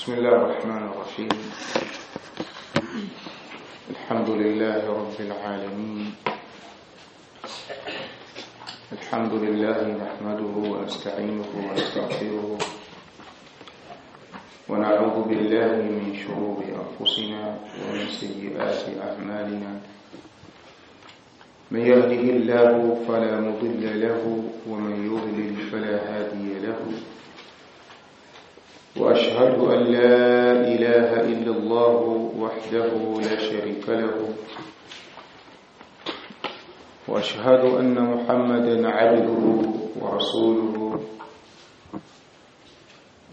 بسم الله الرحمن الرحيم. الحمد لله رب العالمين. الحمد لله نحمده ونستعينه ونستغفره ونعوذ بالله من شرور أنفسنا ومن سيئات أعمالنا. من يهده الله فلا مضل له ومن يضلل فلا هادي له. وأشهد أن لا إله إلا الله وحده لا شريك له. وأشهد أن محمدا عبده ورسوله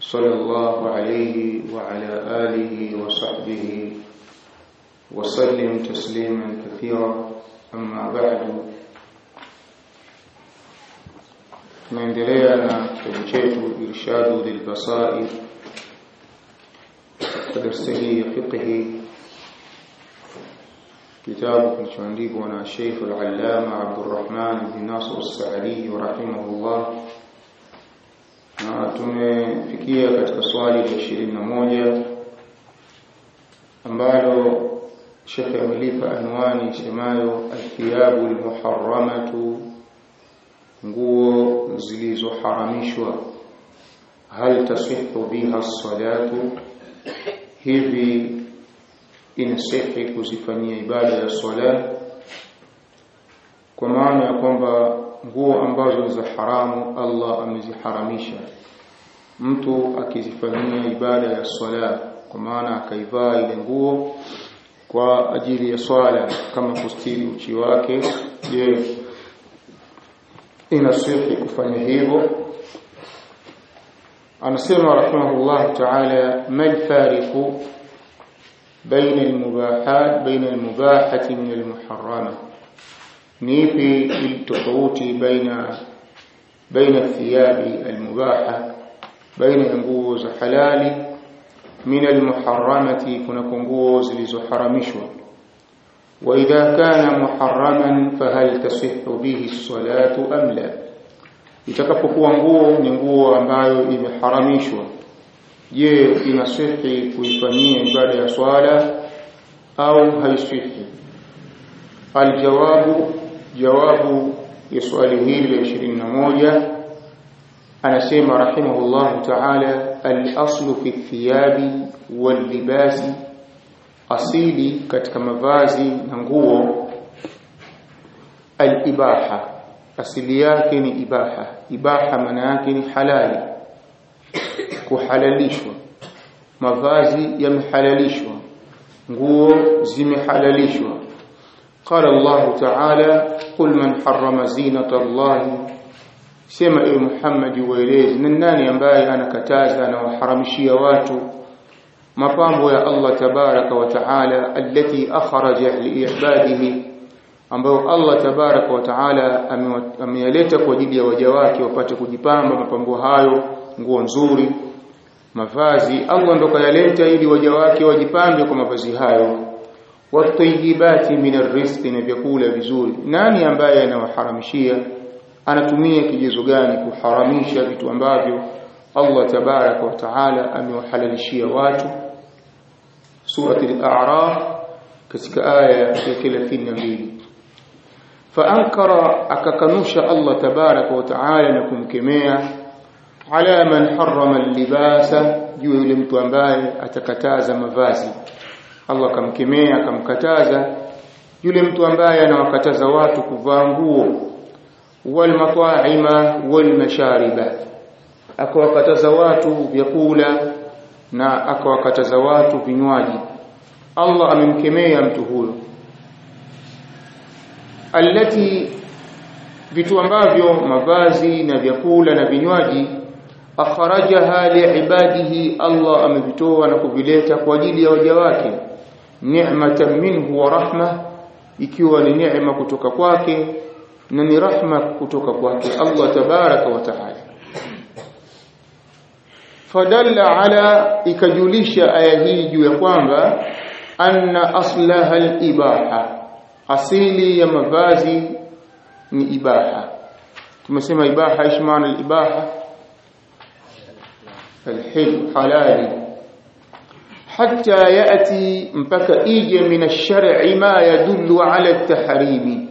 صلى الله عليه وعلى آله وصحبه وسلم تسليما كثيرا. أما بعد tunaendelea na kitabu chetu irshadu lilbasair katika darsa كتاب ya fiqhi kitabu kilichoandikwa na Sheikh al-Allama Abdurrahman bin Nasr as-Sa'di na tumefikia katika swali la 21 ambalo Sheikh amelipa anwani isemayo athiyabu al-muharramatu nguo zilizoharamishwa hal tasihu biha salatu hivi inasihi kuzifanyia ibada ya swala kwa maana ya kwamba nguo ambazo ni za haramu Allah ameziharamisha. Mtu akizifanyia ibada ya swala kwa maana akaivaa ile nguo kwa ajili ya swala kama kustiri uchi wake je inasihi kufanya hivyo anasema rahimahullah ta'ala mal fariqu baina almubahat baina almubahati min almuharrama ni ipi tofauti baina baina thiyabi almubaha baina nguo za halali min almuharramati kuna nguo zilizoharamishwa وإذا كان محرما فهل تصح به الصلاة أم لا itakapokuwa nguo ni nguo ambayo imeharamishwa. Je inasihi kuifanyia ibada ya swala au haisihi? Aljawabu jawabu ya swali hili la 21 anasema rahimahullah ta'ala al-aslu fi thiyabi wal libasi asili katika mavazi na nguo. Al-ibaha asili yake ni ibaha ibaha maana yake ni halali kuhalalishwa mavazi yamehalalishwa nguo zimehalalishwa qala Allah ta'ala qul man harrama zinata Allah sema ewe Muhammad ueleze ni nani ambaye anakataza na waharamishia watu mapambo ya Allah tabaraka wa taala allati akhraja liibadihi ambayo Allah tabaraka wa taala ameyaleta kwa ajili ya waja wake wapate kujipamba mapambo hayo nguo nzuri mavazi. Allah ndo kayaleta ili waja wake wajipambe kwa mavazi hayo. Watayibati min na vyakula vizuri. Nani ambaye anawaharamishia? Anatumia kigezo gani kuharamisha vitu ambavyo Allah tabaraka wa taala amewahalalishia watu? Surati al-a'raf katika aya ya 32 faankara akakanusha Allah tabaraka وتعالى taala na kumkemea ala man اللباس juu yule mtu ambaye atakataza mavazi Allah akamkemea akamkataza yule mtu ambaye anawakataza watu kuvaa nguo wal mata'ima wal mashariba akawakataza watu vyakula na akawakataza watu vinywaji Allah amemkemea mtu huyo allati vitu ambavyo mavazi na vyakula na vinywaji akharajaha liibadihi Allah amevitoa na kuvileta kwa ajili ya waja wake ni'matan minhu wa rahma ikiwa ni neema kutoka kwake na ni rahma kutoka kwake Allah tabaraka wa taala. Fadalla ala ikajulisha aya hii juu ya kwamba anna aslaha al-ibaha asili ya mavazi ni ibaha tumesema ibaha ish maana al-ibaha الحل حلال hatta yati mpaka ije min ash-shar'i ma yadullu ala at-tahrimi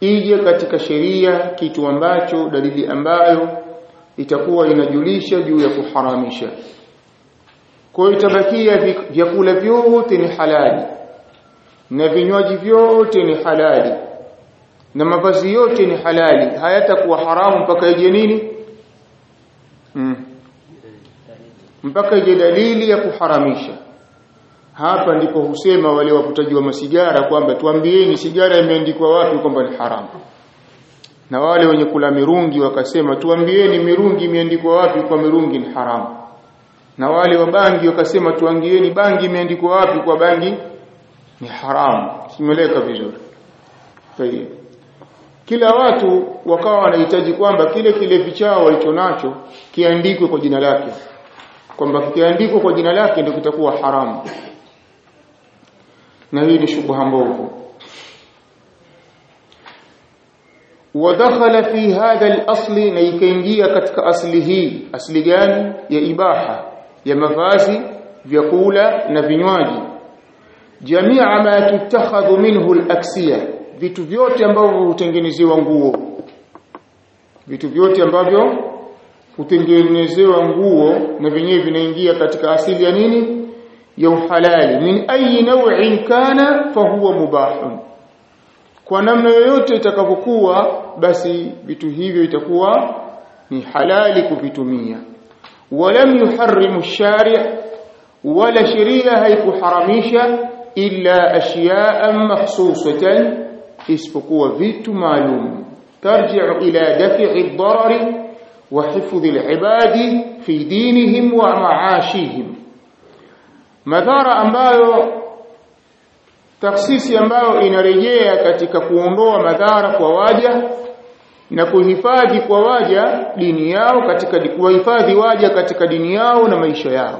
ije katika sheria kitu ambacho dalili ambayo itakuwa inajulisha juu ya kuharamisha kwa hiyo itabakia vyakula vyote ni halali na vinywaji vyote ni halali. Na mavazi yote ni halali. Hayatakuwa haramu mpaka ije nini? Hmm. mpaka ije dalili ya kuharamisha. Hapa ndipo husema wale waputaji wa masigara kwamba tuambieni sigara imeandikwa wapi kwamba ni haramu na wale wenye kula mirungi wakasema tuambieni mirungi imeandikwa wapi kwa mirungi ni haramu na wale wa bangi wakasema tuangieni bangi imeandikwa wapi kwa bangi ni haramu simeleka vizuri Tayeb. kila watu wakawa wanahitaji kwamba kile kilevi chao walichonacho kiandikwe kwa jina lake kwamba kiandikwe kwa jina lake ndio kitakuwa haramu na hii ni shubha mbovu ودخل في هذا الاصل na ikaingia katika asli hii asli gani ya ibaha ya mavazi vyakula na vinywaji jamia ma tutakhadhu minhu al-aksiya. Vitu vyote ambavyo hutengenezewa nguo. Vitu vyote ambavyo hutengenezewa nguo na vyenyewe vinaingia katika asili ya nini? Ya uhalali. Min ayi naw'in kana fahuwa mubahun. Kwa namna yoyote itakapokuwa basi vitu hivyo itakuwa ni halali kuvitumia. Walam yuharrimu shari' wala sheria haikuharamisha illa ashya'an makhsusatan isipokuwa vitu maalum. Tarji'u ila dafi'i ad-darari wa hifdhi al-ibadi fi dinihim wa ma'ashihim. Madhara ambayo taksisi ambayo inarejea katika kuondoa madhara kwa waja na kuhifadhi kwa waja dini yao katika kuwahifadhi waja katika dini yao na maisha yao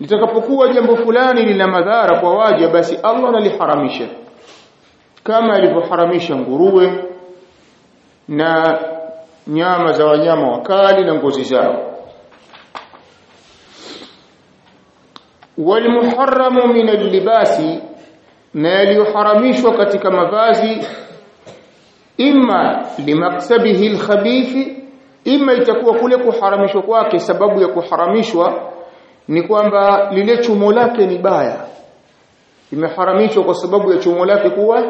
litakapokuwa jambo fulani lina madhara kwa waja basi Allah analiharamisha. Kama alivyoharamisha nguruwe na nyama za wanyama wakali na ngozi zao. Walmuharramu min al-libasi na yaliyoharamishwa katika mavazi imma limaksabihi alkhabithi imma itakuwa kule kuharamishwa kwake sababu ya kuharamishwa ni kwamba lile chumo lake ni baya. Imeharamishwa kwa sababu ya chumo lake kuwa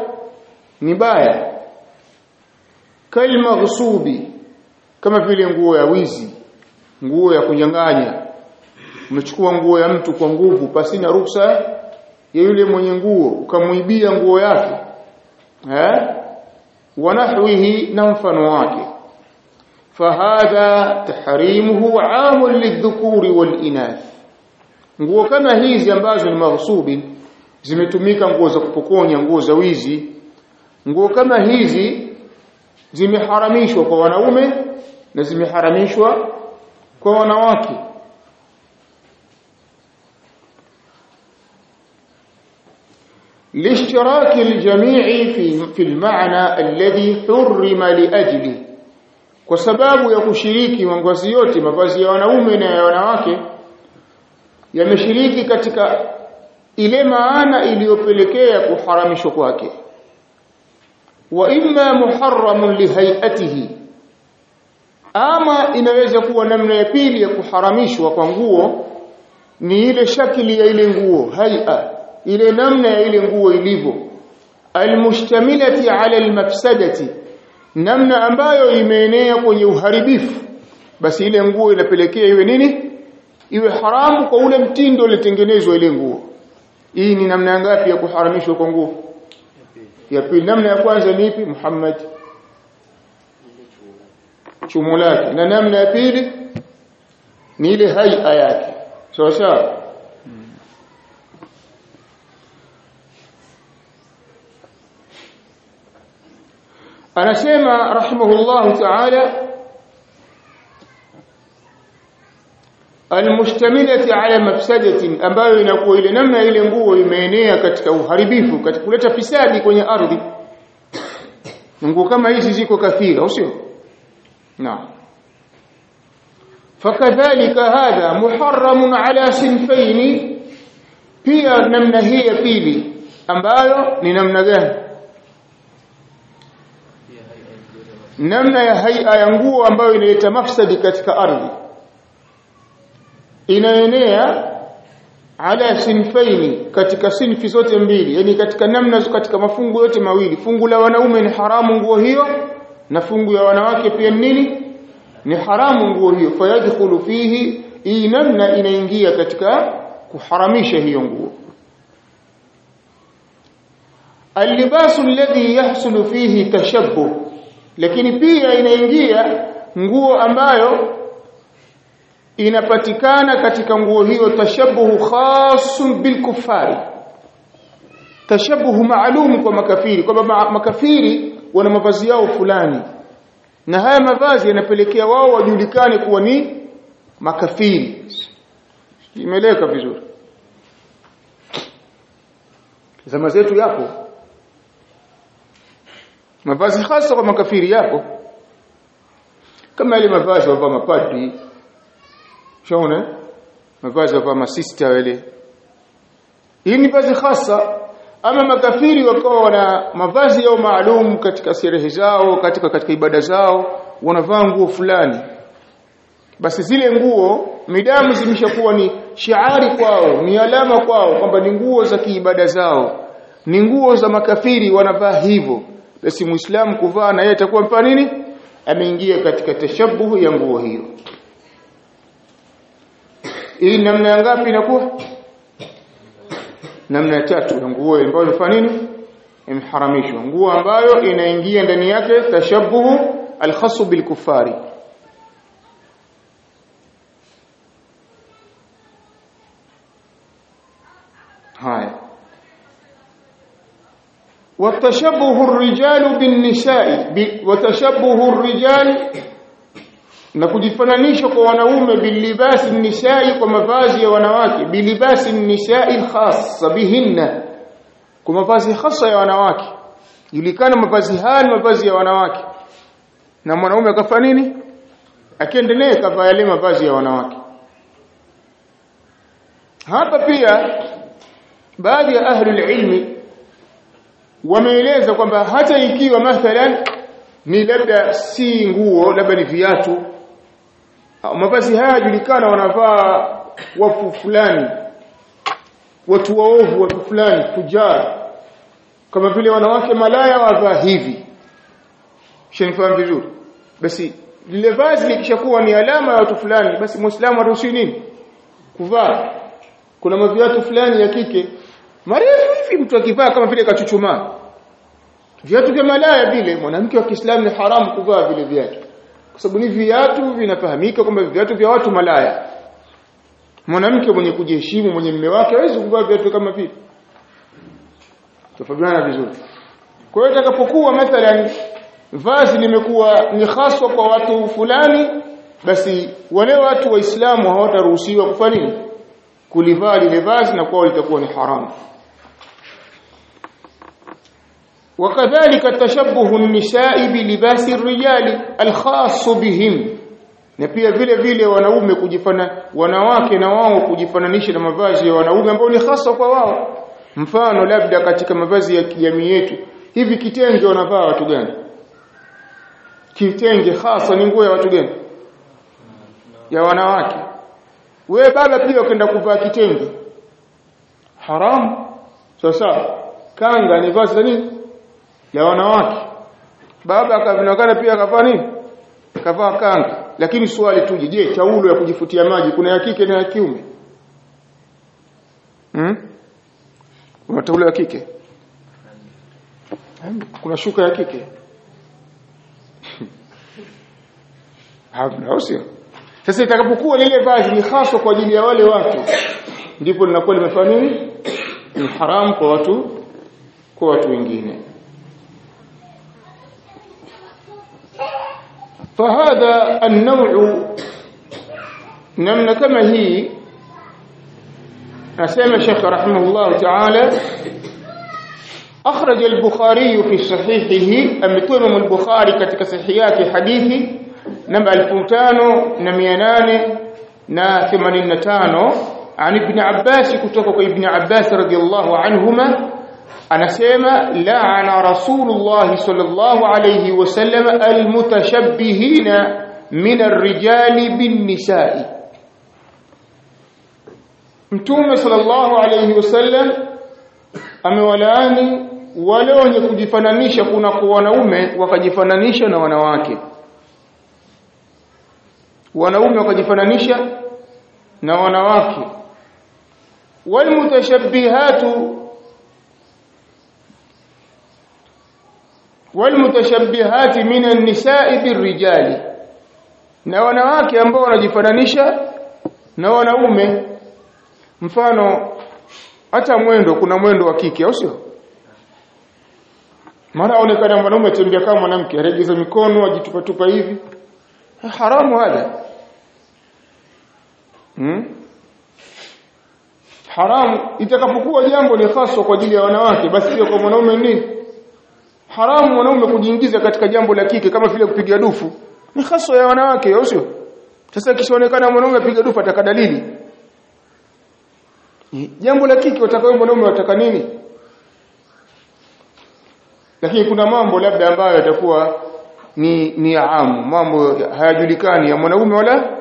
ni baya. Kalma ghusubi kama vile nguo ya wizi nguo ya kunyang'anya. Umechukua nguo ya mtu kwa nguvu pasi na ruksa ya yule mwenye nguo ukamuibia nguo yake. Eh wanahwihi na mfano wake. Fahadha tahrimuhu amun lidhukuri walinath nguo kama hizi ambazo ni maghsubi zimetumika nguo za kupokonya nguo za wizi nguo kama hizi zimeharamishwa kwa wanaume na zimeharamishwa kwa wanawake لاشتراك الجميع في في المعنى الذي حرم لاجله kwa sababu ya kushiriki mavazi yote mavazi ya wanaume na ya wanawake yameshiriki katika ile maana iliyopelekea kuharamishwa kwake. Wa imma muharramun lihayatihi ama inaweza kuwa namna ya pili ya kuharamishwa kwa nguo ni ile shakili ya ile nguo hay'a ile namna ya ile nguo ilivyo. Almustamilati ala almafsadati namna ambayo imeenea kwenye uharibifu. Basi ile nguo inapelekea iwe nini iwe haramu kwa ule mtindo uliotengenezwa ile nguo. Hii ni namna ngapi ya kuharamishwa kwa nguo? Ya pili. Namna ya kwanza ni ipi? Muhammad. Chumo lake. Na namna ya pili ni ile haia yake. Sawa sawa? Anasema rahimahullahu ta'ala almustamilati ala mafsadatin ambayo inakuwa ile namna ile nguo imeenea katika uharibifu katika kuleta fisadi kwenye ardhi. Nguo kama hizi ziko kathira au sio? Naam. Fakadhalika hadha muharramun ala sinfaini pia namna hii ya pili ambayo ni namna gani? Namna ya haia ya nguo ambayo inaleta mafsadi katika ardhi inaenea ala sinfaini katika sinfi zote mbili yani katika namna katika mafungu yote mawili. Fungu la wanaume ni haramu nguo hiyo na fungu ya wanawake pia nini? Ni haramu nguo hiyo. Fayadkhulu fihi hii namna inaingia katika kuharamisha hiyo nguo. Alibasu alladhi yahsulu fihi tashabbuh lakini pia inaingia nguo ambayo inapatikana katika nguo hiyo tashabuhu khasun bil kufari tashabuhu maalum kwa makafiri kwamba makafiri wana mavazi yao fulani. Na haya mavazi yanapelekea wao wajulikane kuwa ni makafiri. Imeleka vizuri. Zama zetu yapo. Mavazi hasa kwa makafiri yapo. Kama ile mavazi wavaa mapadri shaona mavazi kwa masista wale. Hii ni vazi hasa ama makafiri wakawa wana mavazi yao maalum katika sherehe zao katika katika ibada zao wanavaa nguo fulani. Basi zile nguo midamu zimeshakuwa ni shiari kwao ni alama kwao kwamba ni nguo za kiibada zao. Ni nguo za makafiri wanavaa hivyo. Basi muislamu kuvaa na yeye atakuwa mfano nini? Ameingia katika tashabuhu ya nguo hiyo hii namna ya ngapi inakuwa namna ya tatu ya nguo ambayo imefanya nini imharamishwa nguo ambayo inaingia ndani yake tashabuhu alkhasu bilkufari haya وتشبه الرجال بالنساء وتشبه الرجال na kujifananisha kwa wanaume bilibasi nisai kwa mavazi ya wanawake bilibasi nisai khassa bihinna kwa mavazi hasa ya wanawake. Julikana mavazi haya ni mavazi ya wanawake. Na mwanaume akafanya nini? Akiendelea kavaa yale mavazi ya wanawake. Hapa pia baadhi ya ahli ilmi wameeleza kwamba hata ikiwa mathalan ni labda si nguo labda ni viatu mavazi haya yajulikana wanavaa wafu fulani watu waovu watu fulani fujara kama vile wanawake malaya wavaa hivi. Shanifahamu vizuri? Basi lile vazi likishakuwa ni alama ya watu fulani basi muislamu haruhusi nini? Kuvaa. Kuna maviatu fulani ya kike marefu hivi mtu akivaa kama vile kachuchumaa. Viatu vya malaya vile mwanamke wa Kiislamu ni haramu kuvaa vile viatu kwa sababu ni viatu vinafahamika kwamba viatu vya watu malaya. Mwanamke mwenye kujiheshimu mwenye mume wake hawezi kuvaa viatu kama vipi tofautina vizuri. Kwa hiyo itakapokuwa mathalan vazi limekuwa ni haswa kwa watu fulani basi wale watu waislamu hawataruhusiwa kufanya nini? Kulivaa lile vazi na kwao litakuwa ni haramu وكذلك تشبه النساء بلباس الرجال الخاص بهم na pia vile vile wanaume kujifana wanawake na wao kujifananisha na mavazi ya wanaume ambao ni hasa kwa wao mfano labda katika mavazi ya jamii yetu hivi kitenge wanavaa watu gani kitenge hasa ni nguo ya watu gani ya wanawake we baba pia ukaenda kuvaa kitenge haramu sasa kanga ni vazi la nini La wanawake. Baba akavinakana pia akavaa nini? Akavaa kanga lakini swali tuje je taulo ya kujifutia maji kuna ya kike na ya kiume? Hmm? kuna taulo ya kike? Kuna shuka ya kike? Hapo sio? Sasa itakapokuwa lile vazi ni haswa kwa ajili ya wale watu ndipo linakuwa limefanya nini? Ni haramu kwa watu kwa watu wengine فهذا النوع نمنا كما هي أسامة شيخ رحمه الله تعالى. أخرج البخاري في صحيحه أم من البخاري كتك صحيات حديثه نمع الفوتان نميانان نا ثمانين عن ابن عباس كتوكو ابن عباس رضي الله عنهما anasema la'ana rasulullah sallallahu alayhi wasallam almutashabbihina min arrijali binnisai. Mtume sallallahu alayhi wasallam amewalaani wale wenye kujifananisha. Kuna kwa wanaume wakajifananisha na wanawake. Wanaume wakajifananisha na wanawake. Walmutashabbihatu walmutashabbihati minan nisa'i birrijali na wanawake ambao wanajifananisha na wanaume. Mfano hata mwendo kuna mwendo wa kike au sio? Mara aonekana mwanaume tembea kama mwanamke aregeza mikono ajitupatupa hivi. Haramu hada hmm? haramu. Itakapokuwa jambo ni haswa kwa ajili ya wanawake basi pia kwa mwanaume nini haramu wanaume kujiingiza katika jambo la kike kama vile kupiga dufu. Ni haswa ya wanawake au sio? Sasa kishaonekana mwanaume apiga dufu ataka dalili. Jambo la kike utakao mwanaume wataka nini? Lakini kuna mambo labda ambayo yatakuwa ni ni amu. Mambo hayajulikani ya mwanaume wala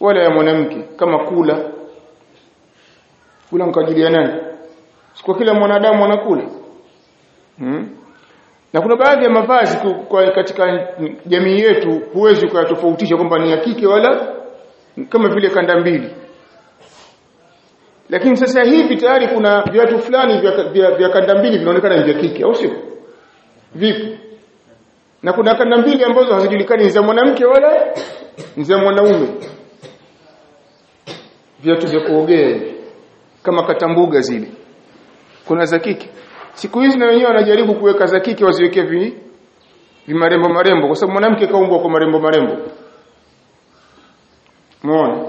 wala ya mwanamke. Kama kula. Kula kwa ajili ya nani? Kwa kila mwanadamu anakula. Hmm? Na kuna baadhi ya mavazi kwa katika jamii yetu huwezi kuyatofautisha kwamba ni ya kike wala kama vile kanda mbili. Lakini sasa hivi tayari kuna viatu fulani vya, vya, vya kanda mbili vinaonekana ni vya kike au sio? Vipi na kuna kanda mbili ambazo hazijulikani ni za mwanamke wala ni za mwanaume. Viatu vya kuogea kama katambuga zile. Kuna za kike siku hizi na wenyewe wanajaribu kuweka za kike waziweke vi vimarembo marembo kwa sababu mwanamke kaumbwa kwa marembo marembo. Muone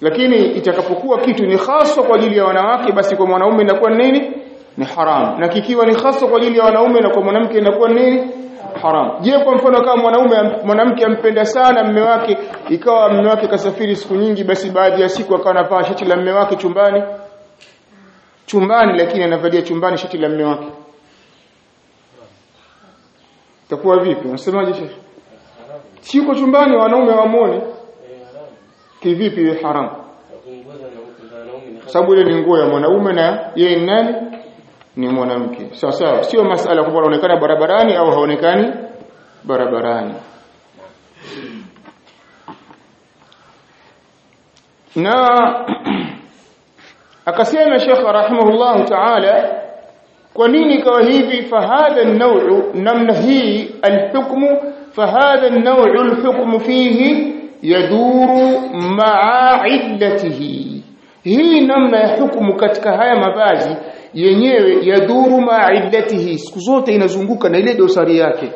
lakini itakapokuwa kitu ni haswa kwa ajili ya wanawake basi kwa mwanaume inakuwa nini? Ni haram. Na kikiwa ni haswa kwa ajili ya wanaume na kwa mwanamke inakuwa nini? Haram. Je kwa mfano kama mwanaume mwanamke ampenda sana mme wake ikawa mme wake kasafiri siku nyingi basi baadhi ya siku akawa anavaa shati la mme wake chumbani chumbani lakini anavalia chumbani shati la mume wake. Takuwa vipi? Unasemaje shehe si uko chumbani wanaume wamuone kivipi iwe haram sababu ile ni nguo ya mwanaume na yeye ni nani? Ni mwanamke. Sawa sawa. Sio masala kwamba anaonekana barabarani au haonekani barabarani. Na akasema Sheikh rahimahullah ta'ala kwa nini kawa hivi? Fahadha an-naw'u namna hii al-hukmu fahadha an-naw'u al-hukmu fihi yaduru ma'a illatihi. Hii namna ya hukumu katika haya mavazi yenyewe yaduru ma'a illatihi. Siku zote inazunguka na ile dosari yake.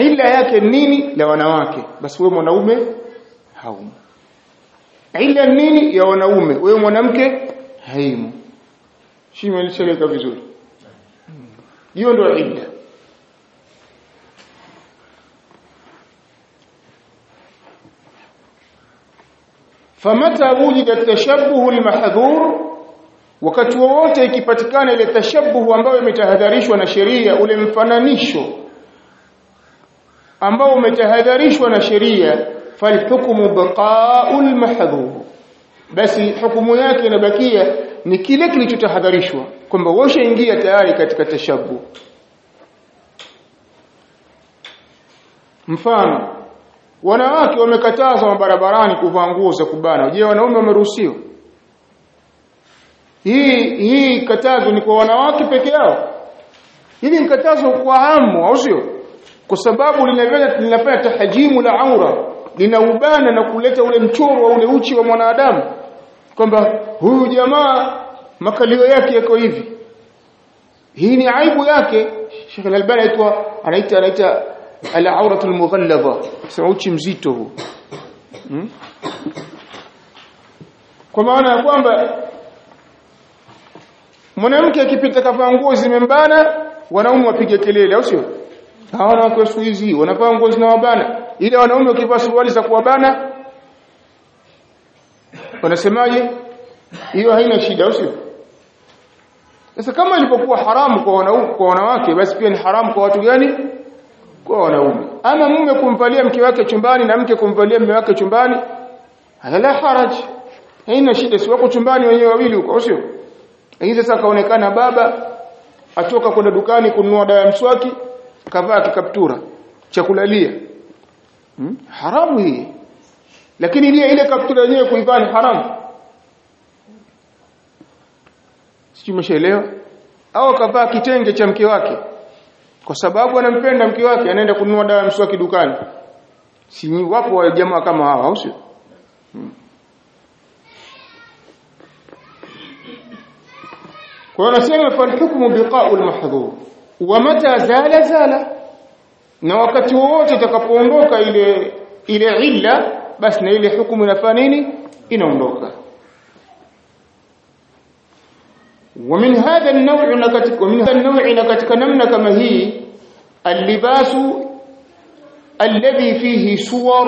Illa yake nini? La wanawake. Basi wewe mwanaume haumo ila nini? Ya wanaume. Wewe mwanamke haimo shime lisheleka vizuri. Hiyo ndio idda famata wujida tashabbuhu almahdhur wakati wowote ikipatikana ile tashabbuhu ambayo imetahadharishwa na sheria ule mfananisho ambao umetahadharishwa na sheria falhukmu baqa'ul mahdhur basi hukumu yake inabakia ni kile kilichotahadharishwa kwamba washaingia tayari katika tashabbu. Mfano wanawake wamekatazwa barabarani kuvaa nguo za kubana. Je wanaume wameruhusiwa? Hii hii katazo ni kwa wanawake peke yao? Hili mkatazo katazo kwa amu au sio? Kwa sababu linafanya linafanya tahajimu la aura linaubana na kuleta ule mchoro wa ule uchi wa mwanadamu kwamba huyu jamaa makalio yake yako hivi. Hii ni aibu yake. Sheikh Al-Albani aitwa anaita anaita al-auratu al-mughallaba sema uchi mzito huu. Hmm? kwa maana ya kwamba mwanamke akipita kavaa nguo zimembana wanaume wapige kelele au sio? Hawana wanawake siku hizi wanavaa nguo zinawabana. Ile wanaume wakivaa suruali za kuwabana wanasemaje? Hiyo haina shida usio sio? Sasa kama ilipokuwa haramu kwa wanaume kwa wanawake basi pia ni haramu kwa watu gani? Kwa wanaume. Ama mume kumvalia mke wake chumbani na mke kumvalia mume wake chumbani halala haraj. Haina shida si wako chumbani wenyewe wawili huko sio? Lakini sasa kaonekana baba atoka kwenda dukani kununua dawa ya mswaki kavaa kikaptura cha kulalia. Hmm? haramu hii lakini ile ile kaptura yenyewe kuivaa ni haramu sijui umeshaelewa? Au akavaa kitenge cha mke wake. Kwa sababu anampenda mke wake anaenda kununua dawa ya mswaki dukani. Si wapo wa jamaa kama hawa au sio? Hmm. kwa hiyo nasema falhukmu biqa'u almahdhur wa mata zala zala. Na wakati wowote utakapoondoka ile ile illa basi na ile hukumu inafanya nini inaondoka ومن هذا النوع نكتك ومن هذا النوع نكتك نمنا كما هي اللباس الذي فيه صور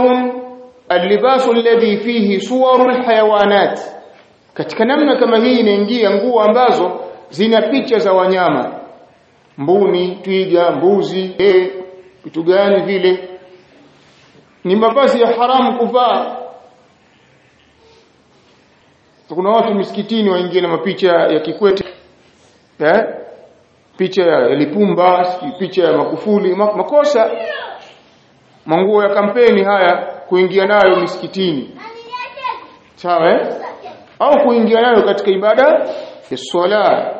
اللباس الذي فيه صور الحيوانات katika namna kama hii inaingia nguo ambazo zina picha za wanyama mbuni twiga mbuzi eh vitu gani vile ni mavazi ya haramu kuvaa. Kuna watu misikitini waingie na mapicha ya Kikwete eh? Picha ya Lipumba picha ya Makufuli makosa. Manguo ya kampeni haya kuingia nayo misikitini. Sawa eh? Au kuingia nayo katika ibada ya swala.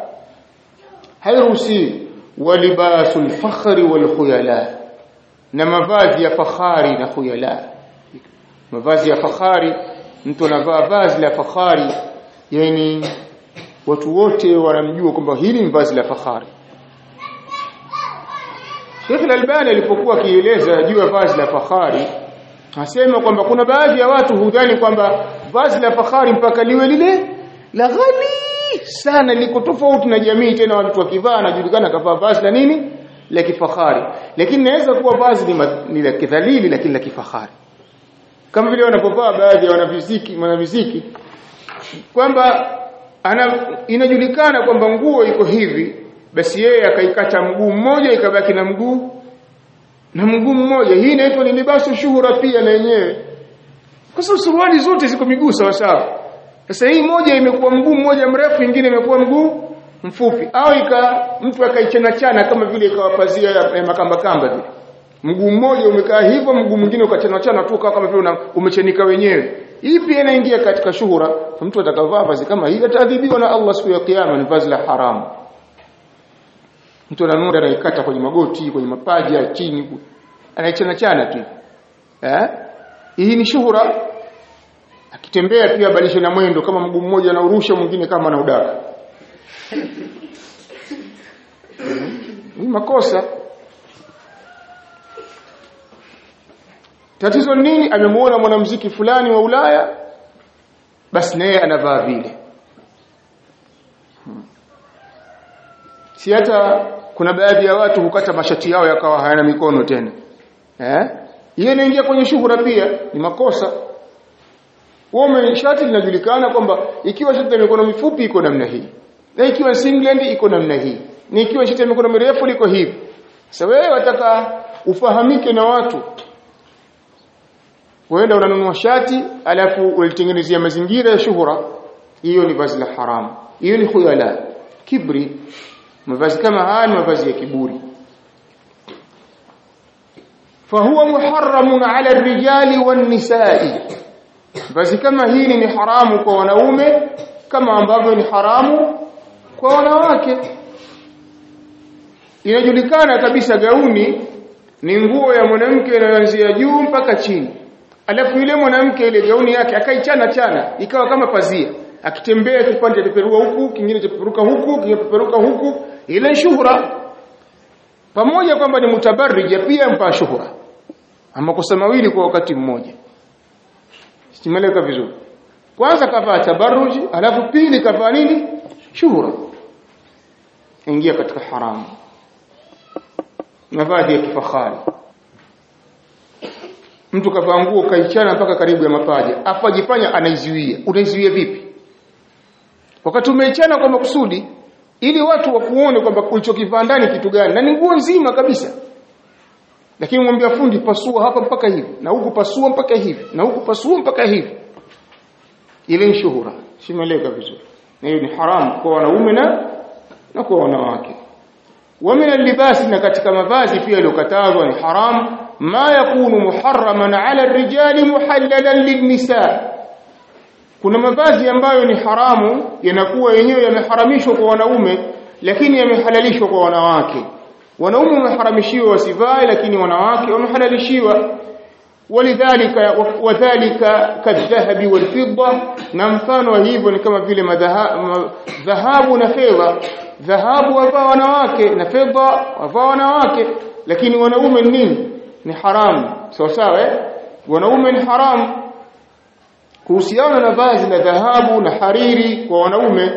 Hairuhusi. Walibasul fakhri wal khuyala na mavazi ya fahari na khuyala mavazi ya fahari mtu anavaa vazi la fahari yani watu wote wanamjua kwamba hili ni vazi la fahari. Sheikh Al-Albani alipokuwa akieleza juu ya vazi la fahari asema kwamba kuna baadhi ya watu hudhani kwamba vazi la fahari mpaka liwe lile la ghali sana liko tofauti na jamii tena watu wakivaa anajulikana kavaa vazi la nini la kifahari. Lakini naweza kuwa vazi ni la kidhalili lakini la kifahari. Kama vile wanapovaa baadhi ya wanaviziki wanaviziki kwamba ana inajulikana kwamba nguo iko hivi basi yeye akaikata mguu mmoja ikabaki na mguu na mguu mmoja. Hii inaitwa ni libasu shuhura pia na yenyewe. Kwa sababu suruali zote ziko miguu sawa sawa sasa hii moja imekuwa mguu mmoja mrefu nyingine imekuwa mguu mfupi. Au ika mtu akaichana chana kama vile ikawapazia ya makamba kamba vile mguu mmoja umekaa hivyo mguu mwingine ukachana chana tu kama vile umechenika wenyewe. Hii pia inaingia katika shuhura? Mtu atakavaa vazi kama hili ataadhibiwa na Allah siku ya kiyama ni vazi la haramu mtu ananua anaikata kwenye magoti kwenye mapaja chini anaichana chana tu. Eh? Hii ni shuhura. Akitembea pia balishe na mwendo kama mguu mmoja anaurusha mwingine kama anaudaka ni makosa. Tatizo nini? Amemuona mwanamuziki fulani wa Ulaya basi naye anavaa vile. Hmm. si hata kuna baadhi ya watu hukata mashati yao yakawa hayana mikono tena. Eh? Hiyo inaingia kwenye shughura pia ni makosa. Wao shati linajulikana kwamba ikiwa shati la mikono mifupi iko namna hii na ikiwa singlet iko namna hii na ikiwa shati ya mikono mirefu liko hivi. Sasa wewe wataka ufahamike na watu. Uenda unanunua shati alafu ulitengenezea mazingira ya shuhura. Hiyo ni vazi la haramu. Hiyo ni khuyala kibri mavazi kama haya ni mavazi ya kiburi. Fahuwa muharramun ala ar-rijali wan-nisa'i. Vazi kama hili ni haramu kwa wanaume kama ambavyo ni haramu kwa wanawake. Inajulikana kabisa gauni ni nguo ya mwanamke inayoanzia juu mpaka chini. Alafu yule mwanamke ile gauni yake akaichana chana ikawa kama pazia. Akitembea kipande kipeperua huku kingine kipeperuka huku kingine peperuka huku ile shuhura. Pamoja kwamba ni mutabarrija pia mpa shuhura. Ama kusema mawili kwa wakati mmoja. Simeleka vizuri. Kwanza kavaa tabarruji alafu pili kavaa nini? Shuhura ingia katika haramu mavazi ya kifahari. Mtu kavaa nguo kaichana mpaka karibu ya mapaja afu ajifanya anaizuia. Unaizuia vipi? Wakati umeichana kwa makusudi ili watu wakuone kwamba ulichokivaa ndani kitu gani na ni nguo nzima kabisa. Lakini mwambia fundi pasua hapa mpaka hivi na huku pasua mpaka hivi na huku pasua mpaka hivi. Ile ni shuhura. Simeleka vizuri. Na hiyo ni haramu kwa wanaume na na kwa wanawake wa min libasi na katika mavazi pia yaliyokatazwa ni haram ma yakunu muharraman ala rijali muhallalan linnisa kuna mavazi ambayo ni haramu yanakuwa yenyewe yameharamishwa kwa wanaume lakini yamehalalishwa kwa wanawake wanaume wameharamishiwa wasivae lakini wanawake wamehalalishiwa walidhalika wadhalika kadhahabi walfidda na mfano hivyo ni kama vile dhahabu na fedha dhahabu wavaa wanawake na fedha wavaa wanawake lakini wanaume nini ni haramu sawa sawa eh wanaume ni haramu kuhusiana na vazi la dhahabu na hariri kwa wanaume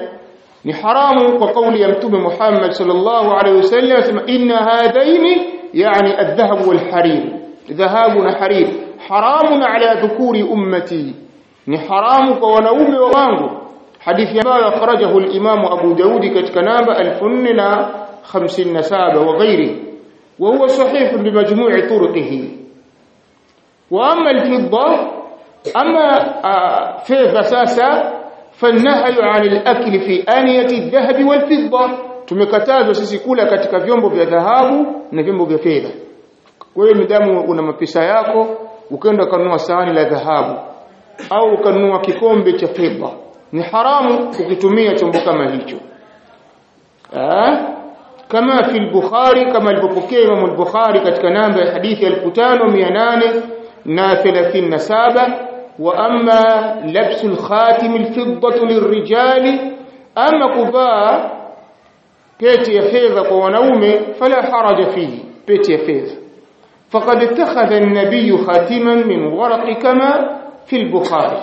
ni haramu kwa kauli ya mtume Muhammad sallallahu alaihi wasallam asema inna hadaini yani adh-dhahab wal harir dhahabu na harir haramun ala dhukuri ummati ni haramu kwa wanaume wangu hadithi ambayo akhrajahu al-Imam Abu Daudi katika namba 1457 wa ghairi wa huwa sahih bimajmu'i turuqihi. Wa amma al-fidda amma fedha sasa fanahyu 'an al-akli fi aniyati adh-dhahabi wal-fidda tumekatazwa sisi kula katika vyombo vya dhahabu na vyombo vya fedha. Kwa hiyo midamu una mapesa yako ukaenda kununua sahani la dhahabu au ukanunua kikombe cha fedha ni haramu ukitumia chombo kama hicho ah kama fi al-Bukhari kama alipokea Imam al-Bukhari katika namba ya hadithi 5837 واما لبس الخاتم الفضه للرجال اما كفaa pete ya fedha kwa wanaume fala haraja fihi pete ya fedha faqad ittakhadha an-nabiy khatiman min waraq kama fi al-bukhari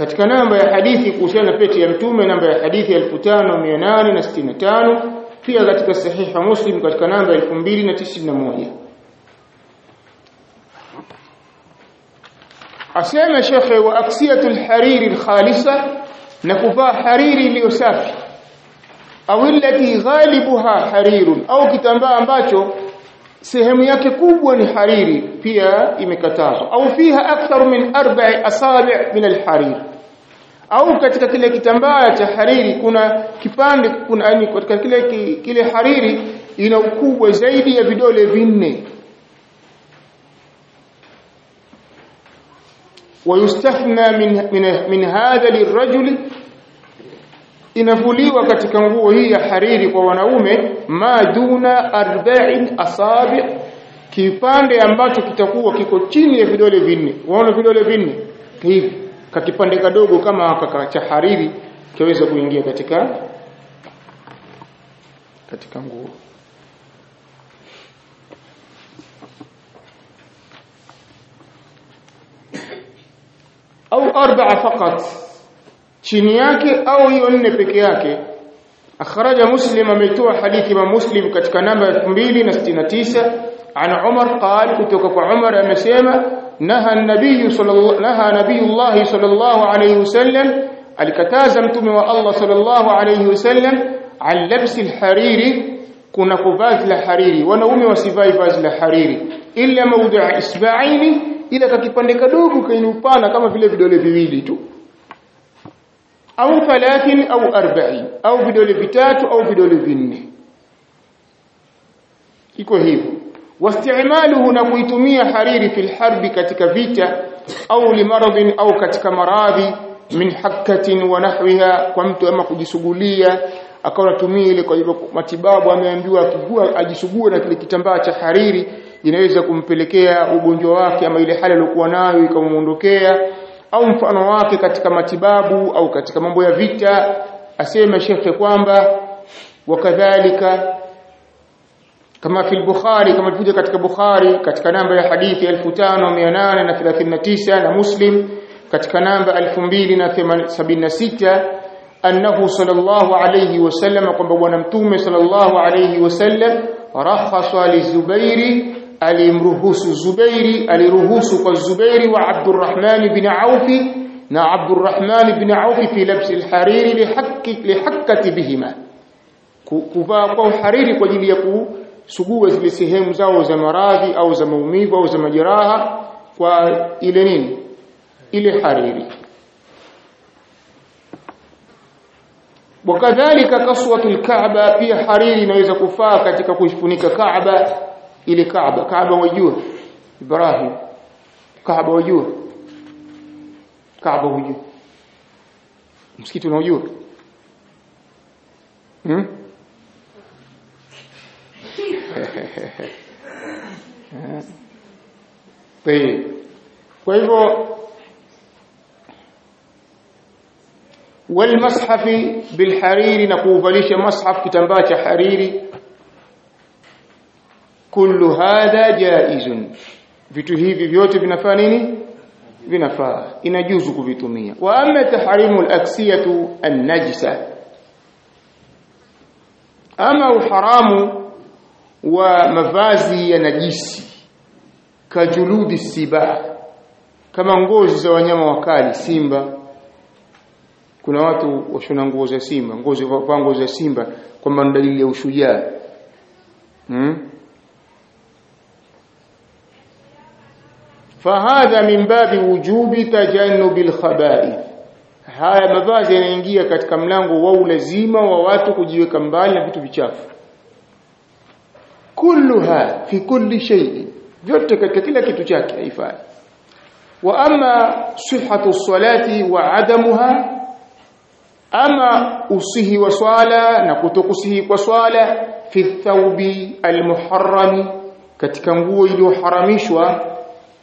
katika namba ya hadithi kuhusiana na pete ya mtume namba ya hadithi 5865 pia katika sahiha muslim katika namba 2091 asema shekhe wa aksiyatul hariri alkhalisa na kuvaa hariri iliyo safi au illati ghalibuha harirun au kitambaa ambacho sehemu yake kubwa ni hariri pia imekatazwa au fiha akthar min arba'i asabi' min alharir au katika kile kitambaa cha hariri kuna kipande kuna yani katika kile kile hariri ina ukubwa zaidi ya vidole vinne ويستثنى من من من هذا للرجل inavuliwa katika nguo hii ya hariri kwa wanaume ma duna arba'in asabi kipande ambacho kitakuwa kiko chini ya vidole vinne waona vidole vinne hivi kakipande kadogo kama cha hariri kiweza kuingia katika katika nguo. Au arba'a faqat chini yake au hiyo nne peke yake. Akhraja muslim ametoa hadithi ya muslim katika namba 2069 ana umar qala kutoka kwa umar amesema naha an-nabiy sallallahu naha nabiyullah sallallahu alayhi wasallam alikataza mtume wa Allah sallallahu alayhi wasallam an labsi al-hariri kuna kuvazi la hariri wanaume wasivai vazi la hariri illa mawdi'a isba'aini ila kakipande kadogo kainupana kama vile vidole viwili tu au thalathin au arba'in au vidole vitatu au vidole vinne iko hivyo wastimaluhu na kuitumia hariri fil harbi katika vita au limaradhin au katika maradhi min hakatin wa nahwiha kwa mtu ama kujisugulia akawa anatumia ile kwa matibabu ameambiwa akigua ajisugue na kile kitambaa cha hariri inaweza kumpelekea ugonjwa wake ama ile hali aliyokuwa nayo ikamuondokea au mfano wake katika matibabu au katika mambo ya vita asema shekhe kwamba wakadhalika kama fil al-Bukhari kama ilivyo katika Bukhari katika namba ya hadithi 5839 na Muslim katika namba 2076 annahu sallallahu alayhi wasallam kwamba bwana mtume sallallahu alayhi wasallam rakhasa li Zubairi alimruhusu Zubairi aliruhusu kwa Zubairi wa Abdurrahman bin Auf na Abdurrahman ibn Auf fi labsi al-hariri lihakki lihakkati bihima. Kuvaa kwa hariri kwa ajili ya kusugua zile sehemu zao za maradhi au za maumivu au za majeraha kwa ile nini? Ile hariri. Wakadhalika kaswatul kaaba pia hariri inaweza kufaa katika kuifunika kaaba ile kaaba. Kaaba wajua ibrahim. Kaaba wajua kaaba wajua msikiti unaojua hmm? tùy kwa hivyo walmashafi bilhariri na kuuvalisha mashaf kitambaa cha hariri kullu hadha jaizun. Vitu hivi vyote vinafaa nini? Vinafaa. Inajuzu kuvitumia. Wa amma tahrimu alaksiyatu an-najisa ama uharamu wa mavazi ya najisi kajuludi siba kama ngozi za wanyama wakali simba. Kuna watu washona nguo za simba ngozi kwa nguo za simba kwamba ni dalili ya ushujaa. Hmm? fahadha min babi wujubi tajannubi khaba'ith haya mavazi yanaingia katika mlango wa ulazima wa watu kujiweka mbali na vitu vichafu kulluha fi kulli shay'in. Vyote katika kila kitu chake haifai. Wa ama sihhatu salati wa adamuha ama usihi wa swala na kutokusihi kwa swala fi thawbi almuharrami katika nguo iliyoharamishwa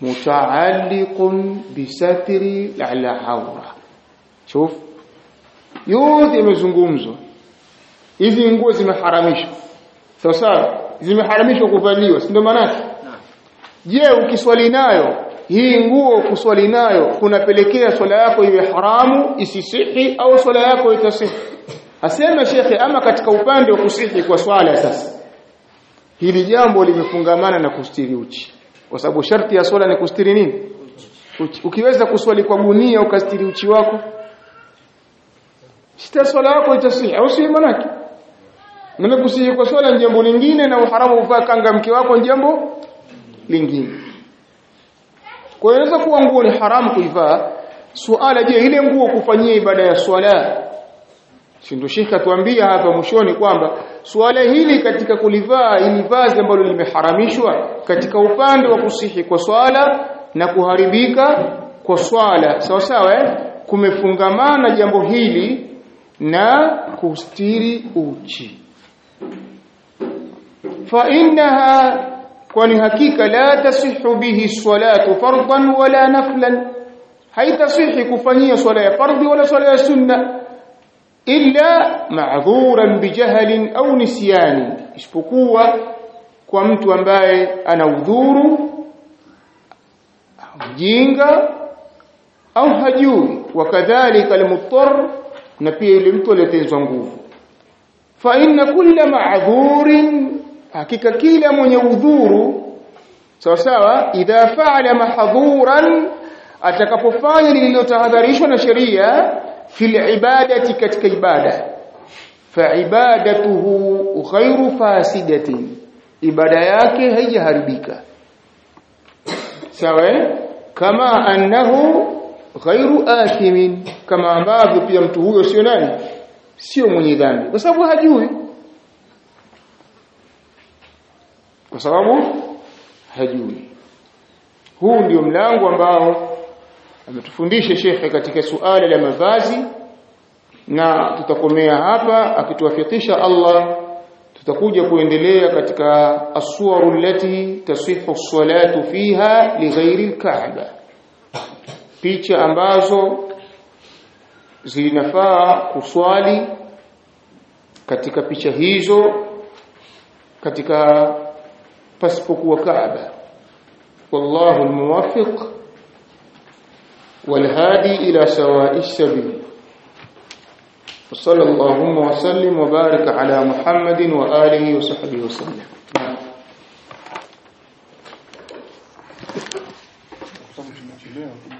mutaalliqun bisatri ala hawra shuf yote imezungumzwa. Hizi nguo zimeharamishwa. Sawa sawa zimeharamishwa kuvaliwa si ndio maana je ukiswali nayo hii nguo kuswali nayo kunapelekea swala yako iwe haramu isisihi au swala yako itasihi? Asema shekhe ama katika upande wa kusihi kwa swala sasa. Hili jambo limefungamana na kustiri uchi. Kwa sababu sharti ya swala ni kustiri nini? Uchi. ukiweza kuswali kwa gunia ukastiri uchi wako sita swala yako itasihi au si manake maana kusihi kwa swala jambo lingine na uharamu ufaa kanga mke wako ni jambo lingine. Kwa hiyo inaweza kuwa nguo ni haramu kuivaa. Suala je ile nguo kufanyia ibada ya swala? Sindo Sheikh atuambia hapa mwishoni kwamba swala hili katika kulivaa ili vazi ambalo limeharamishwa katika upande wa kusihi kwa swala na kuharibika kwa swala. Sawa sawa eh? kumefungamana jambo hili na kustiri uchi فإنها كون حقيقة لا تصح به الصلاة فرضا ولا نفلا. هي تصح كفانية صلاة فرض ولا صلاة سنة. إلا معذورا بجهل أو نسيان. إشبكوة كومت وانباي أنا أذور أو جينغا أو هجول وكذلك المضطر نبيه لمتولة الزنقوف فإن كل معذور hakika kila mwenye udhuru sawa sawa idha fa'ala mahdhuran atakapofanya lililotahadharishwa na sheria fil ibadati katika ibada. Fa ibadatuhu ghairu fasidatin ibada yake haijaharibika. Sawa kama annahu ghairu athimin kama ambavyo pia mtu huyo sio nani sio mwenye dhambi kwa sababu hajui kwa sababu hajui. Huu ndio mlango ambao ametufundisha shekhe katika suala la mavazi na tutakomea hapa akituwafikisha Allah tutakuja kuendelea katika aswaru lati tasihu salatu fiha lighairi alkaaba. Picha ambazo zinafaa kuswali katika picha hizo katika فاسبق وكعبة. والله الموفق والهادي إلى سواء السبيل. وصلى اللهم وسلم وبارك على محمد وآله وصحبه وسلم. Thank you.